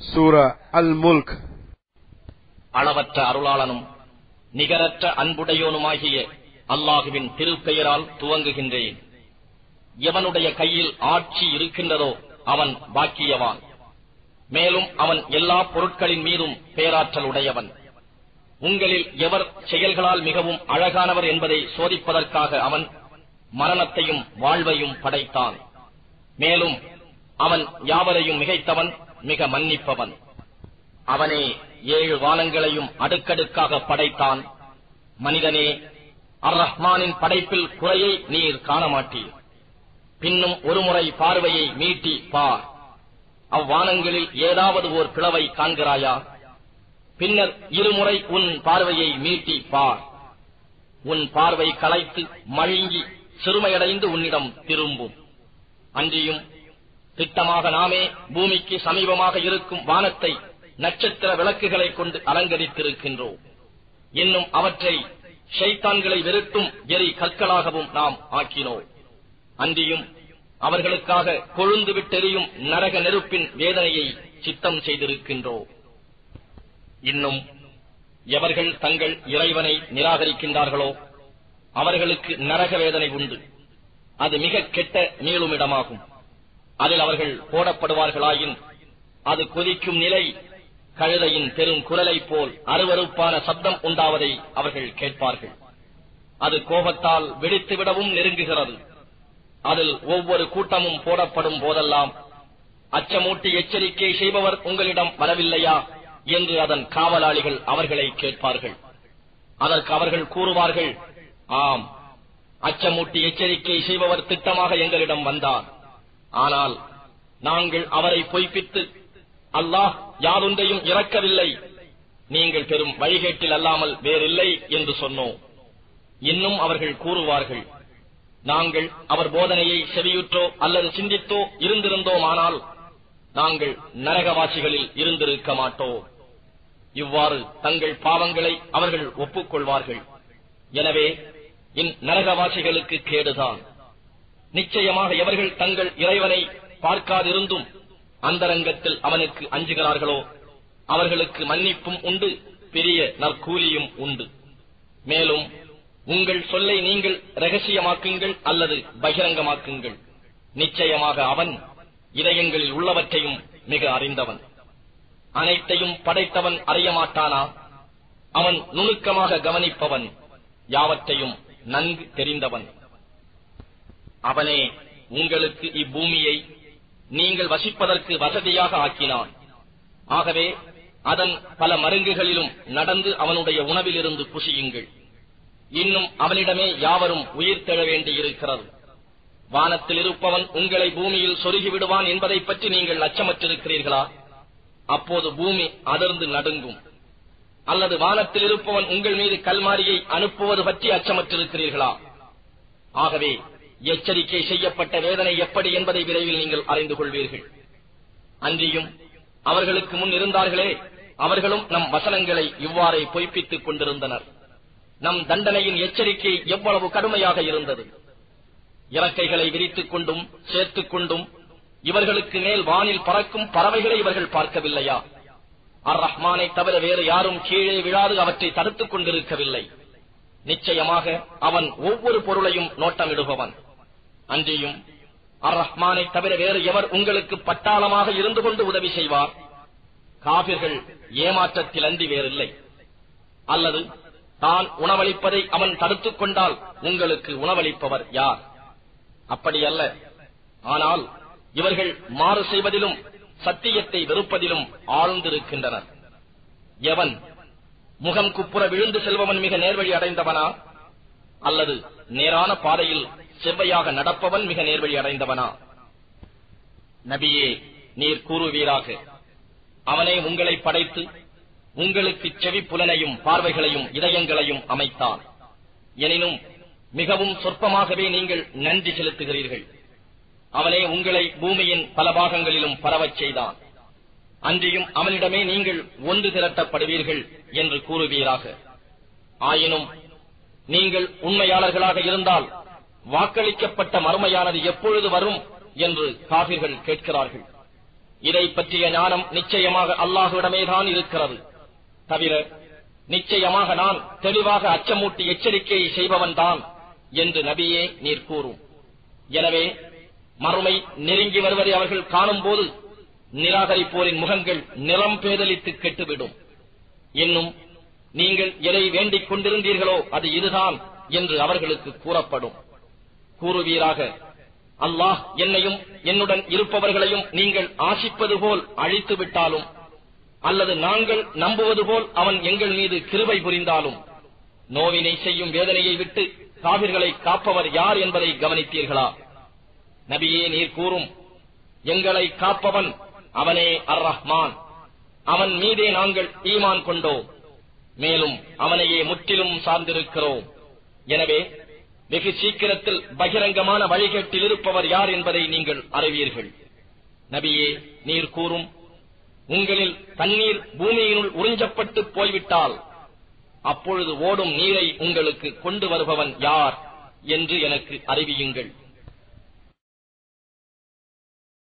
சூரா அல் முல்க் அளவற்ற அருளாளனும் நிகரற்ற அன்புடையோனுமாகிய அல்லாஹுவின் திருப்பெயரால் துவங்குகின்றேன். எவனுடைய கையில் ஆட்சி இருக்கின்றதோ அவன் பாக்கியவான். மேலும் அவன் எல்லா பொருட்களின் மீதும் பேராற்றல் உடையவன் உங்களில் எவர் செயல்களால் மிகவும் அழகானவர் என்பதை சோதிப்பதற்காக அவன் மரணத்தையும் வாழ்வையும் படைத்தான். மேலும் அவன் யாவரையும் மிகைத்தவன் மிக மன்னிப்பவன். அவனே ஏழு வானங்களையும் அடுக்கடுக்காக படைத்தான். மனிதனே அர் ரஹ்மானின் படைப்பில் குறையை நீர் காண மாட்டீர் பின்னும் ஒருமுறை பார்வையை மீட்டி பார். அவ்வானங்களில் ஏதாவது ஓர் பிளவை காண்கிறாயா? பின்னர் இருமுறை உன் பார்வையை மீட்டி பார். உன் பார்வை களைத்து மழுங்கி சிறுமையடைந்து உன்னிடம் திரும்பும். அன்றியும் திட்டமாக நாமே பூமிக்கு சமீபமாக இருக்கும் வானத்தை நட்சத்திர விளக்குகளைக் கொண்டு அலங்கரித்திருக்கின்றோம். இன்னும் அவற்றை ஷைத்தான்களை வெறுட்டும் எரி கற்களாகவும் நாம் ஆக்கினோம். அன்றியும் அவர்களுக்காக கொழுந்து விட்டெறியும் நரக நெருப்பின் வேதனையை சித்தம் செய்திருக்கின்றோம். இன்னும் எவர்கள் தங்கள் இறைவனை நிராகரிக்கின்றார்களோ அவர்களுக்கு நரக வேதனை உண்டு. அது மிக கெட்ட மீளுமிடமாகும் அதில் அவர்கள் போடப்படுவார்களாயின் அது கொதிக்கும் நிலை கழுதையின் பெரும் குரலைப் போல் அருவருப்பான சப்தம் உண்டாவதை அவர்கள் கேட்பார்கள். அது கோபத்தால் வெடித்துவிடவும் நெருங்குகிறது. அதில் ஒவ்வொரு கூட்டமும் போடப்படும் போதெல்லாம் அச்சமூட்டி எச்சரிக்கை செய்பவர் உங்களிடம் வரவில்லையா என்று அதன் காவலாளிகள் அவர்களை கேட்பார்கள். அதற்கு அவர்கள் கூறுவார்கள் ஆம் அச்சமூட்டி எச்சரிக்கை செய்பவர் திட்டமாக எங்களிடம் வந்தார். ஆனால் நாங்கள் அவரை பொய்ப்பித்து அல்லாஹ் யாரொன்றையும் இறக்கவில்லை. நீங்கள் பெரும் வழிகேட்டில் அல்லாமல் வேறில்லை என்று சொன்னோம். இன்னும் அவர்கள் கூறுவார்கள் நாங்கள் அவர் போதனையை செவியுற்றோ அல்லது சிந்தித்தோ இருந்திருந்தோமானால் நாங்கள் நரகவாசிகளில் இருந்திருக்க மாட்டோம். இவ்வாறு தங்கள் பாவங்களை அவர்கள் ஒப்புக்கொள்வார்கள். எனவே இந் நரகவாசிகளுக்கு கேடுதான். நிச்சயமாக எவர்கள் தங்கள் இறைவனை பார்க்காதிருந்தும் அந்தரங்கத்தில் அவனுக்கு அஞ்சுகிறார்களோ அவர்களுக்கு மன்னிப்பும் உண்டு பெரிய நற்கூலியும் உண்டு. மேலும் உங்கள் சொல்லை நீங்கள் ரகசியமாக்குங்கள் அல்லது பகிரங்கமாக்குங்கள். நிச்சயமாக அவன் இதயங்களில் உள்ளவற்றையும் மிக அறிந்தவன். அனைத்தையும் படைத்தவன் அறிய மாட்டானா? அவன் நுணுக்கமாக கவனிப்பவன் யாவற்றையும் நன்கு தெரிந்தவன். அவனே உங்களுக்கு இப்பூமியை நீங்கள் வசிப்பதற்கு வசதியாக ஆக்கினான். ஆகவே அதன் பல மருங்குகளிலும் நடந்து அவனுடைய உணவிலிருந்து புசியுங்கள். இன்னும் அவனிடமே யாவரும் உயிர் தெழ வேண்டியிருக்கிறது. வானத்தில் இருப்பவன் உங்களை பூமியில் சொருகி விடுவான் என்பதை பற்றி நீங்கள் அச்சமற்றிருக்கிறீர்களா? அப்போது பூமி அதிர்ந்து நடுங்கும். அல்லது வானத்தில் இருப்பவன் உங்கள் மீது கல்மாரியை அனுப்புவது பற்றி அச்சமற்றிருக்கிறீர்களா? ஆகவே எச்சரிக்கை செய்யப்பட்ட வேதனை எப்படி என்பதை விரைவில் நீங்கள் அறிந்து கொள்வீர்கள். அன்றியும் அவர்களுக்கு முன் இருந்தார்களே அவர்களும் நம் வசனங்களை இவ்வாறே பொய்ப்பித்துக் கொண்டிருந்தனர். நம் தண்டனையின் எச்சரிக்கை எவ்வளவு கடுமையாக இருந்தது. இறக்கைகளை விரித்துக் கொண்டும் சேர்த்துக் கொண்டும் இவர்களுக்கு மேல் வானில் பறக்கும் பறவைகளை இவர்கள் பார்க்கவில்லையா? அர் ரஹ்மானை தவிர வேறு யாரும் கீழே விழாது அவற்றை தடுத்துக் கொண்டிருக்கவில்லை. நிச்சயமாக அவன் ஒவ்வொரு பொருளையும் நோட்டமிடுபவன். அன்றியும் அர் ரஹ்மானை தவிர வேறு எவர் உங்களுக்கு பட்டாளமாக இருந்து கொண்டு உதவி செய்வார்? காபிர்கள் ஏமாற்றத்தில் அன்றி வேறில்லை. அல்லது தான் உணவளிப்பதை அவன் தடுத்துக் கொண்டால் உங்களுக்கு உணவளிப்பவர் யார்? அப்படியல்ல. ஆனால் இவர்கள் மாறு செய்வதிலும் சத்தியத்தை வெறுப்பதிலும் ஆழ்ந்திருக்கின்றனர். எவன் முகம் குப்புற விழுந்து செல்பவன் மிக நேர்வழி அடைந்தவனா? அல்லது நேரான பாதையில் செவ்வையாக நடப்பவன் மிக நேர்வழி அடைந்தவனா. நபியே நீர் கூறுவீராக. அவனே உங்களை படைத்து உங்களுக்கு செவி புலனையும் பார்வைகளையும் இதயங்களையும் அமைத்தான். எனினும் மிகவும் சொற்பமாகவே நீங்கள் நன்றி செலுத்துகிறீர்கள். அவனே உங்களை பூமியின் பல பாகங்களிலும் பரவச் செய்தான். அன்றியும் அவனிடமே நீங்கள் ஒன்று திரட்டப்படுவீர்கள் என்று கூறுவீராக. ஆயினும் நீங்கள் உண்மையாளர்களாக இருந்தால் வாக்களிக்கப்பட்ட மறுமையானது எப்பொழுது வரும் என்று காபிர்கள் கேட்கிறார்கள். இதை பற்றிய ஞானம் நிச்சயமாக அல்லாஹுவிடமேதான் இருக்கிறது. தவிர நிச்சயமாக நான் தெளிவாக அச்சமூட்டி எச்சரிக்கையை செய்பவன்தான் என்று நபியே நீர் கூறும். எனவே மறுமை நெருங்கி வருவதை அவர்கள் காணும்போது நிராகரிப்போரின் முகங்கள் நிறம் பேதலித்து கெட்டுவிடும். இன்னும் நீங்கள் எதை வேண்டிக் கொண்டிருந்தீர்களோ அது இதுதான் என்று அவர்களுக்கு கூறப்படும். கூறுவீராக. அல்லாஹ் என்னையும் என்னுடன் இருப்பவர்களையும் நீங்கள் ஆசிப்பது போல் அழித்து விட்டாலும் அல்லது நாங்கள் நம்புவது போல் அவன் எங்கள் மீது கிருவை புரிந்தாலும் நோவினை செய்யும் வேதனையை விட்டு காவிர்களை காப்பவர் யார் என்பதை கவனித்தீர்களா? நபியே நீர் கூறும் எங்களை காப்பவன் அவனே அர் ரஹ்மான் அவன் மீதே நாங்கள் ஈமான் கொண்டோம். மேலும் அவனையே முற்றிலும் சார்ந்திருக்கிறோம். எனவே வெகு சீக்கிரத்தில் பகிரங்கமான வழிகேட்டில் இருப்பவர் யார் என்பதை நீங்கள் அறிவீர்கள். நபியே நீர் கூறும் உங்களில் தண்ணீர் பூமியினுள் உறிஞ்சப்பட்டு போய்விட்டால் அப்பொழுது ஓடும் நீரை உங்களுக்கு கொண்டு வருபவன் யார் என்று எனக்கு அறிவியுங்கள்.